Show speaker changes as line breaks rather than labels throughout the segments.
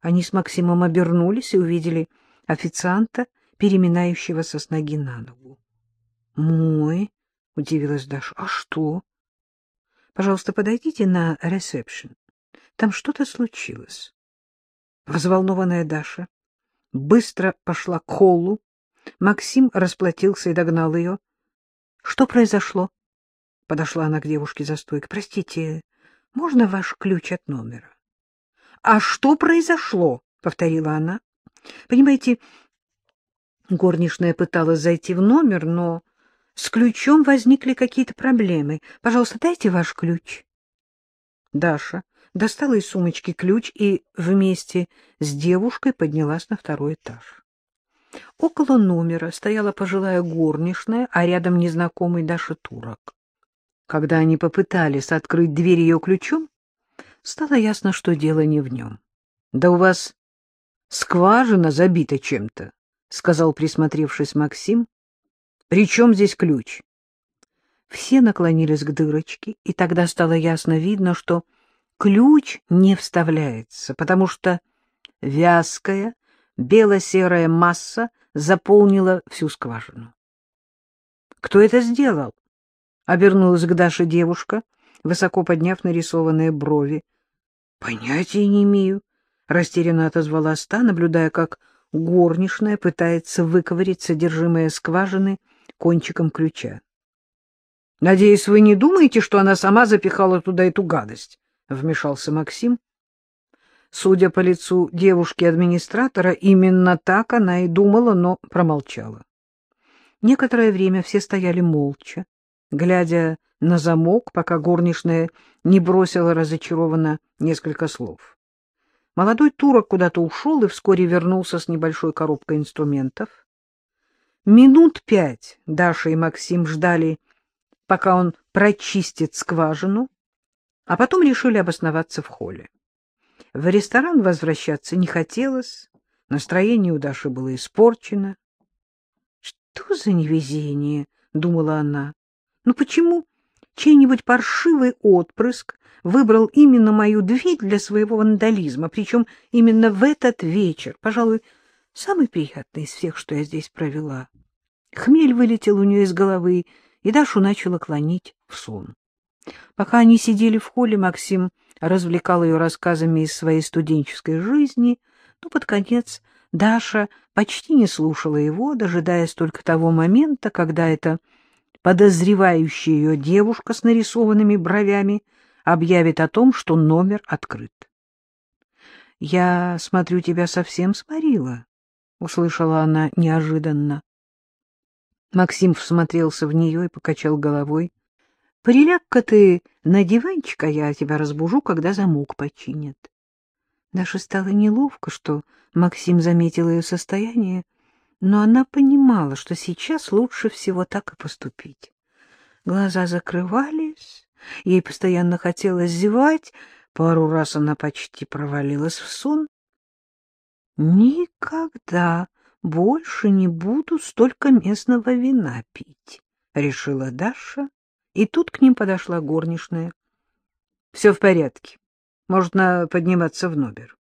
Они с Максимом обернулись и увидели официанта, переминающегося с ноги на ногу. — Мой, — удивилась Даша, — а что? — Пожалуйста, подойдите на ресепшн. Там что-то случилось. Взволнованная Даша быстро пошла к холлу. Максим расплатился и догнал ее. — Что произошло? Подошла она к девушке за стойкой. — Простите, можно ваш ключ от номера? — А что произошло? — повторила она. — Понимаете, горничная пыталась зайти в номер, но с ключом возникли какие-то проблемы. Пожалуйста, дайте ваш ключ. Даша достала из сумочки ключ и вместе с девушкой поднялась на второй этаж. Около номера стояла пожилая горничная, а рядом незнакомый Даша турок. Когда они попытались открыть дверь ее ключом, стало ясно, что дело не в нем. — Да у вас скважина забита чем-то, — сказал, присмотревшись Максим. — При чем здесь ключ? Все наклонились к дырочке, и тогда стало ясно видно, что ключ не вставляется, потому что вязкая бело-серая масса заполнила всю скважину. — Кто это сделал? — обернулась к Даше девушка, высоко подняв нарисованные брови. — Понятия не имею, — растерянно отозвалась та, наблюдая, как горничная пытается выковырять содержимое скважины кончиком ключа. — Надеюсь, вы не думаете, что она сама запихала туда эту гадость? — вмешался Максим. Судя по лицу девушки-администратора, именно так она и думала, но промолчала. Некоторое время все стояли молча, глядя на замок, пока горничная не бросила разочарованно несколько слов. Молодой турок куда-то ушел и вскоре вернулся с небольшой коробкой инструментов. Минут пять Даша и Максим ждали, пока он прочистит скважину, а потом решили обосноваться в холле. В ресторан возвращаться не хотелось, настроение у Даши было испорчено. — Что за невезение? — думала она. — Ну почему чей-нибудь паршивый отпрыск выбрал именно мою дверь для своего вандализма, причем именно в этот вечер, пожалуй, самый приятный из всех, что я здесь провела? Хмель вылетел у нее из головы, и Дашу начала клонить в сон. Пока они сидели в холле, Максим развлекал ее рассказами из своей студенческой жизни, но под конец Даша почти не слушала его, дожидаясь только того момента, когда эта подозревающая ее девушка с нарисованными бровями объявит о том, что номер открыт. — Я смотрю, тебя совсем сморила, — услышала она неожиданно. Максим всмотрелся в нее и покачал головой. Приляг-ка ты на диванчик, а я тебя разбужу, когда замок починят. Даша стало неловко, что Максим заметил ее состояние, но она понимала, что сейчас лучше всего так и поступить. Глаза закрывались, ей постоянно хотелось зевать, пару раз она почти провалилась в сон. «Никогда больше не буду столько местного вина пить», — решила Даша и тут к ним подошла горничная. — Все в порядке. Можно подниматься в номер.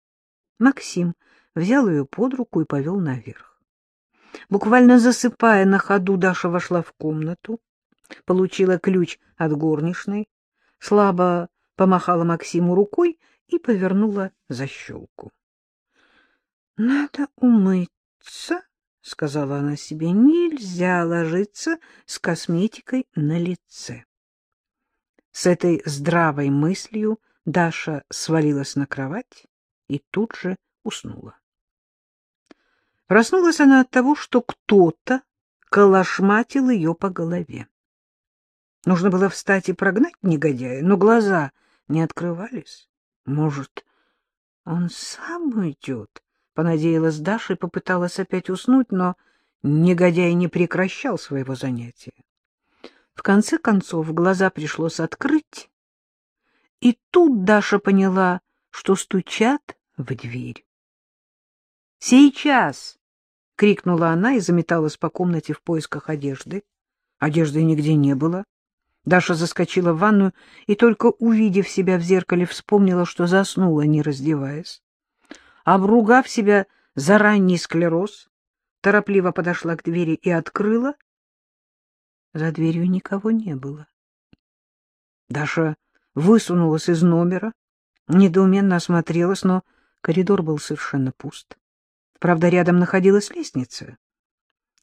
Максим взял ее под руку и повел наверх. Буквально засыпая на ходу, Даша вошла в комнату, получила ключ от горничной, слабо помахала Максиму рукой и повернула защелку. — Надо умыться, — сказала она себе, — нельзя ложиться с косметикой на лице. С этой здравой мыслью Даша свалилась на кровать и тут же уснула. Проснулась она от того, что кто-то колошматил ее по голове. Нужно было встать и прогнать негодяя, но глаза не открывались. Может, он сам уйдет? Понадеялась Даша и попыталась опять уснуть, но негодяй не прекращал своего занятия. В конце концов глаза пришлось открыть, и тут Даша поняла, что стучат в дверь. «Сейчас!» — крикнула она и заметалась по комнате в поисках одежды. Одежды нигде не было. Даша заскочила в ванную и, только увидев себя в зеркале, вспомнила, что заснула, не раздеваясь. обругав себя за ранний склероз, торопливо подошла к двери и открыла. За дверью никого не было. Даша высунулась из номера, недоуменно осмотрелась, но коридор был совершенно пуст. Правда, рядом находилась лестница.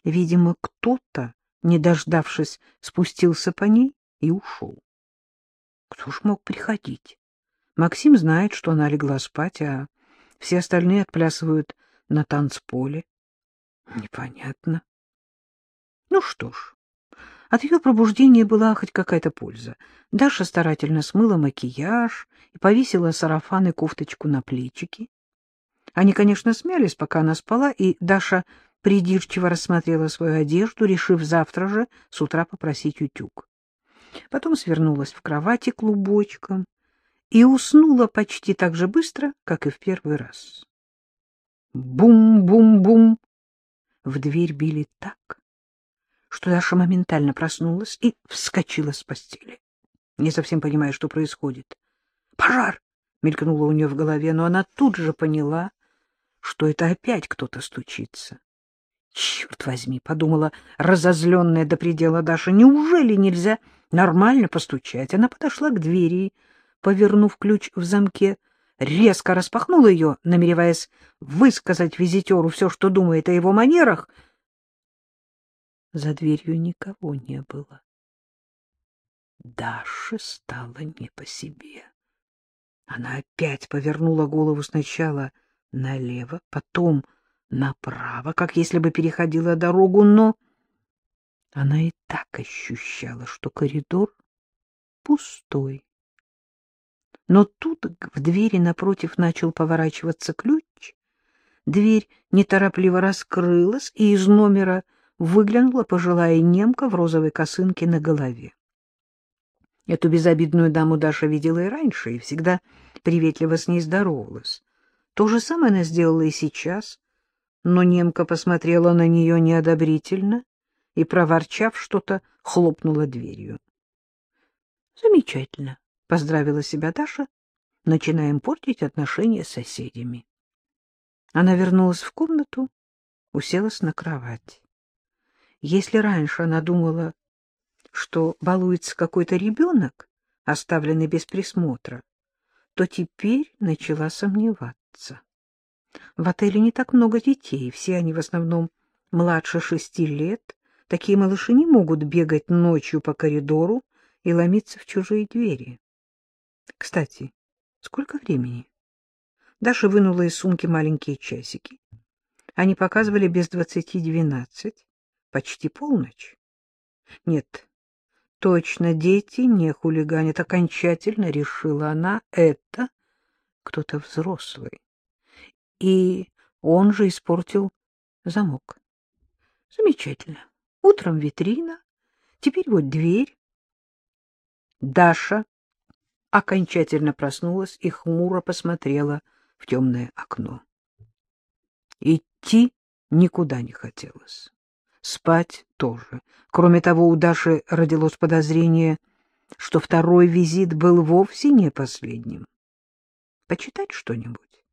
Видимо, кто-то, не дождавшись, спустился по ней и ушел. Кто ж мог приходить? Максим знает, что она легла спать, а все остальные отплясывают на танцполе. Непонятно. Ну что ж, от ее пробуждения была хоть какая-то польза. Даша старательно смыла макияж и повесила сарафан и кофточку на плечики. Они, конечно, смялись, пока она спала, и Даша придирчиво рассмотрела свою одежду, решив завтра же с утра попросить утюг. Потом свернулась в кровати клубочком и уснула почти так же быстро, как и в первый раз. Бум-бум-бум! В дверь били так, что Даша моментально проснулась и вскочила с постели, не совсем понимая, что происходит. «Пожар!» — мелькнуло у нее в голове, но она тут же поняла, что это опять кто-то стучится. «Черт возьми!» — подумала разозленная до предела Даша. «Неужели нельзя нормально постучать?» Она подошла к двери повернув ключ в замке, резко распахнула ее, намереваясь высказать визитеру все, что думает о его манерах. За дверью никого не было. Даше стало не по себе. Она опять повернула голову сначала налево, потом направо, как если бы переходила дорогу, но она и так ощущала, что коридор пустой. Но тут в двери напротив начал поворачиваться ключ, дверь неторопливо раскрылась, и из номера выглянула пожилая немка в розовой косынке на голове. Эту безобидную даму Даша видела и раньше, и всегда приветливо с ней здоровалась. То же самое она сделала и сейчас, но немка посмотрела на нее неодобрительно и, проворчав что-то, хлопнула дверью. — Замечательно, — поздравила себя Даша, — начинаем портить отношения с соседями. Она вернулась в комнату, уселась на кровать. Если раньше она думала, что балуется какой-то ребенок, оставленный без присмотра, то теперь начала сомневаться. В отеле не так много детей, все они в основном младше шести лет. Такие малыши не могут бегать ночью по коридору и ломиться в чужие двери. Кстати, сколько времени? Даша вынула из сумки маленькие часики. Они показывали без двадцати двенадцать, почти полночь. Нет, точно дети не хулиганят, окончательно решила она, это кто-то взрослый и он же испортил замок. Замечательно. Утром витрина, теперь вот дверь. Даша окончательно проснулась и хмуро посмотрела в темное окно. Идти никуда не хотелось. Спать тоже. Кроме того, у Даши родилось подозрение, что второй визит был вовсе не последним. Почитать что-нибудь?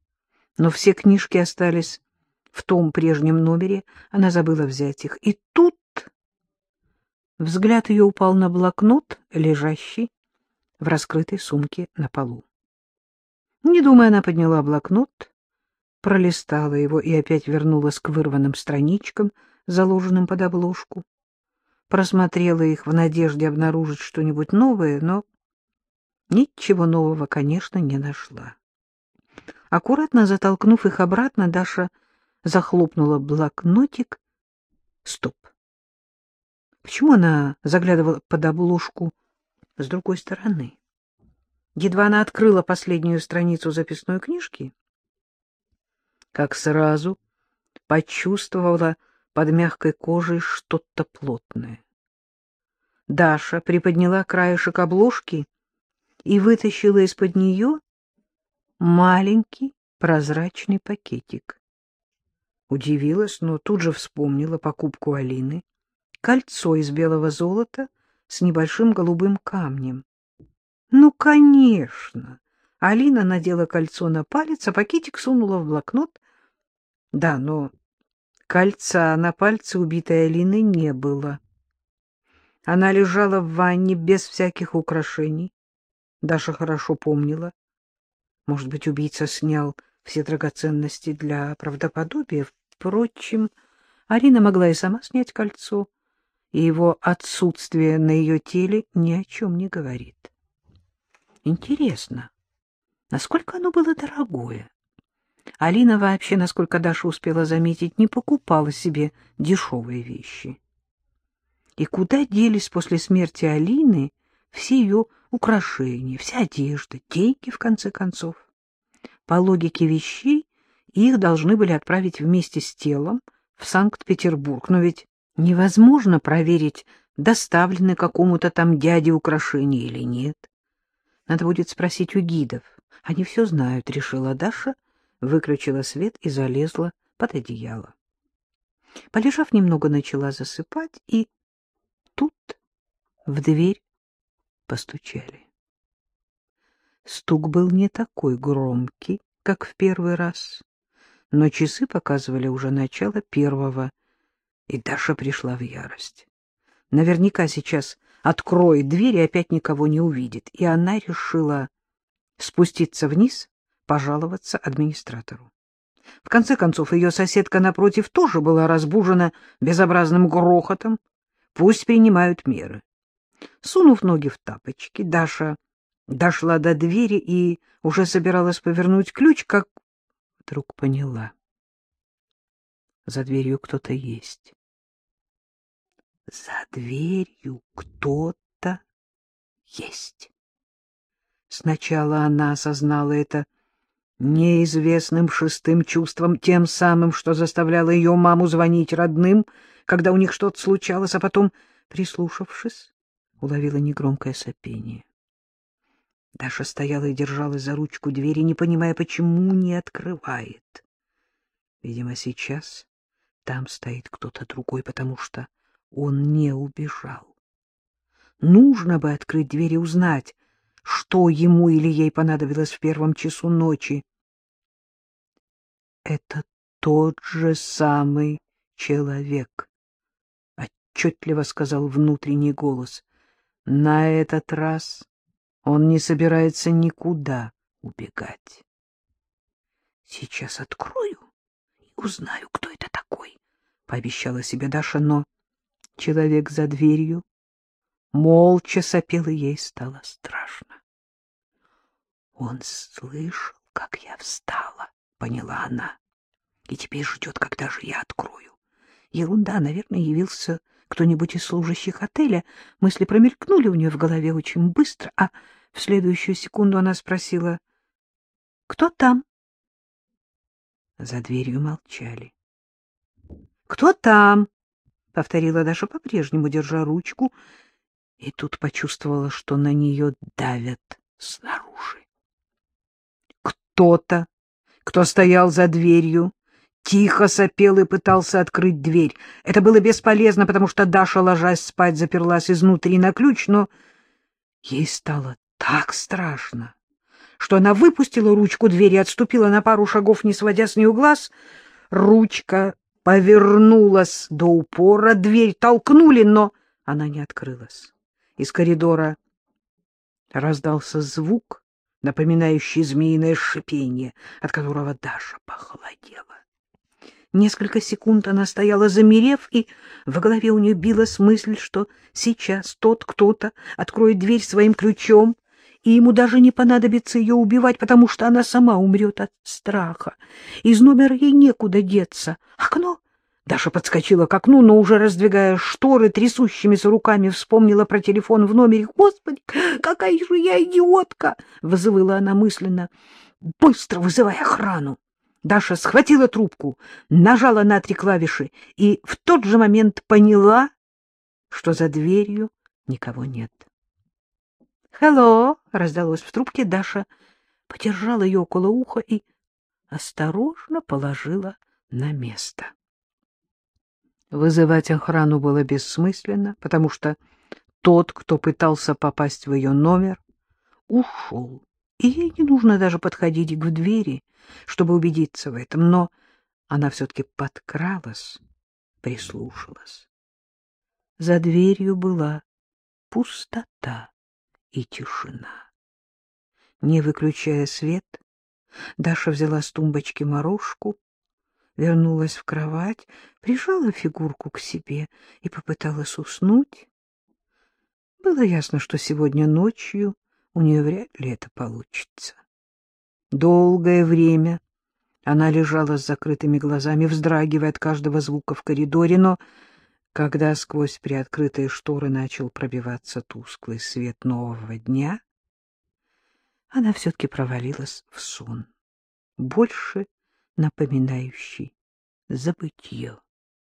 Но все книжки остались в том прежнем номере, она забыла взять их. И тут взгляд ее упал на блокнот, лежащий в раскрытой сумке на полу. Не думая, она подняла блокнот, пролистала его и опять вернулась к вырванным страничкам, заложенным под обложку. Просмотрела их в надежде обнаружить что-нибудь новое, но ничего нового, конечно, не нашла. Аккуратно затолкнув их обратно, Даша захлопнула блокнотик. Стоп. Почему она заглядывала под обложку с другой стороны? Едва она открыла последнюю страницу записной книжки, как сразу почувствовала под мягкой кожей что-то плотное. Даша приподняла краешек обложки и вытащила из-под нее маленький прозрачный пакетик. Удивилась, но тут же вспомнила покупку Алины. Кольцо из белого золота с небольшим голубым камнем. Ну, конечно, Алина надела кольцо на палец, а пакетик сунула в блокнот. Да, но кольца на пальце убитой Алины не было. Она лежала в ванне без всяких украшений. Даша хорошо помнила. Может быть, убийца снял все драгоценности для правдоподобия. Впрочем, Арина могла и сама снять кольцо, и его отсутствие на ее теле ни о чем не говорит. Интересно, насколько оно было дорогое? Алина вообще, насколько Даша успела заметить, не покупала себе дешевые вещи. И куда делись после смерти Алины все ее украшения, вся одежда, деньги, в конце концов? По логике вещей, их должны были отправить вместе с телом в Санкт-Петербург, но ведь невозможно проверить, доставлены какому-то там дяде украшения или нет. Надо будет спросить у гидов. Они все знают, решила Даша, выключила свет и залезла под одеяло. Полежав немного, начала засыпать, и тут в дверь постучали. Стук был не такой громкий, как в первый раз, но часы показывали уже начало первого, и Даша пришла в ярость. Наверняка сейчас откроет дверь и опять никого не увидит, и она решила спуститься вниз, пожаловаться администратору. В конце концов, ее соседка напротив тоже была разбужена безобразным грохотом. Пусть принимают меры. Сунув ноги в тапочки, Даша дошла до двери и уже собиралась повернуть ключ, как вдруг поняла. За дверью кто-то есть. За дверью кто-то есть. Сначала она осознала это неизвестным шестым чувством, тем самым, что заставляло ее маму звонить родным, когда у них что-то случалось, а потом, прислушавшись, уловила негромкое сопение. Даша стояла и держалась за ручку двери, не понимая, почему не открывает. Видимо, сейчас там стоит кто-то другой, потому что он не убежал. Нужно бы открыть дверь и узнать, что ему или ей понадобилось в первом часу ночи. Это тот же самый человек, — отчетливо сказал внутренний голос. На этот раз он не собирается никуда убегать. Сейчас открою и узнаю, кто это такой, — пообещала себе Даша, но человек за дверью молча сопел, и ей стало страшно. Он слышал, как я встала, — поняла она, — и теперь ждет, когда же я открою. Ерунда, наверное, явился кто-нибудь из служащих отеля. Мысли промелькнули у нее в голове очень быстро, а в следующую секунду она спросила, «Кто там?» За дверью молчали. «Кто там?» — повторила Даша по-прежнему, держа ручку, и тут почувствовала, что на нее давят снаружи. Кто-то, кто стоял за дверью, тихо сопел и пытался открыть дверь. Это было бесполезно, потому что Даша, ложась спать, заперлась изнутри на ключ, но ей стало так страшно, что она выпустила ручку двери и отступила на пару шагов, не сводя с нее глаз. Ручка повернулась до упора, дверь толкнули, но она не открылась. Из коридора раздался звук, напоминающий змеиное шипение, от которого Даша похолодела. Несколько секунд она стояла, замерев, и в голове у нее билась мысль, что сейчас тот кто-то откроет дверь своим ключом, и ему даже не понадобится ее убивать, потому что она сама умрет от страха. Из номера ей некуда деться. Окно? Даша подскочила к окну, но уже раздвигая шторы, трясущимися руками вспомнила про телефон в номере. «Господи, какая же я идиотка!» — вызывала она мысленно. «Быстро вызывай охрану!» Даша схватила трубку, нажала на три клавиши и в тот же момент поняла, что за дверью никого нет. «Хелло!» — раздалось в трубке. Даша подержала ее около уха и осторожно положила на место. Вызывать охрану было бессмысленно, потому что тот, кто пытался попасть в ее номер, ушел и ей не нужно даже подходить к двери, чтобы убедиться в этом, но она все-таки подкралась, прислушалась. За дверью была пустота и тишина. Не выключая свет, Даша взяла с тумбочки морожку, вернулась в кровать, прижала фигурку к себе и попыталась уснуть. Было ясно, что сегодня ночью у нее вряд ли это получится. Долгое время она лежала с закрытыми глазами, вздрагивая от каждого звука в коридоре, но когда сквозь приоткрытые шторы начал пробиваться тусклый свет нового дня, она все-таки провалилась в сон, больше напоминающий забытье.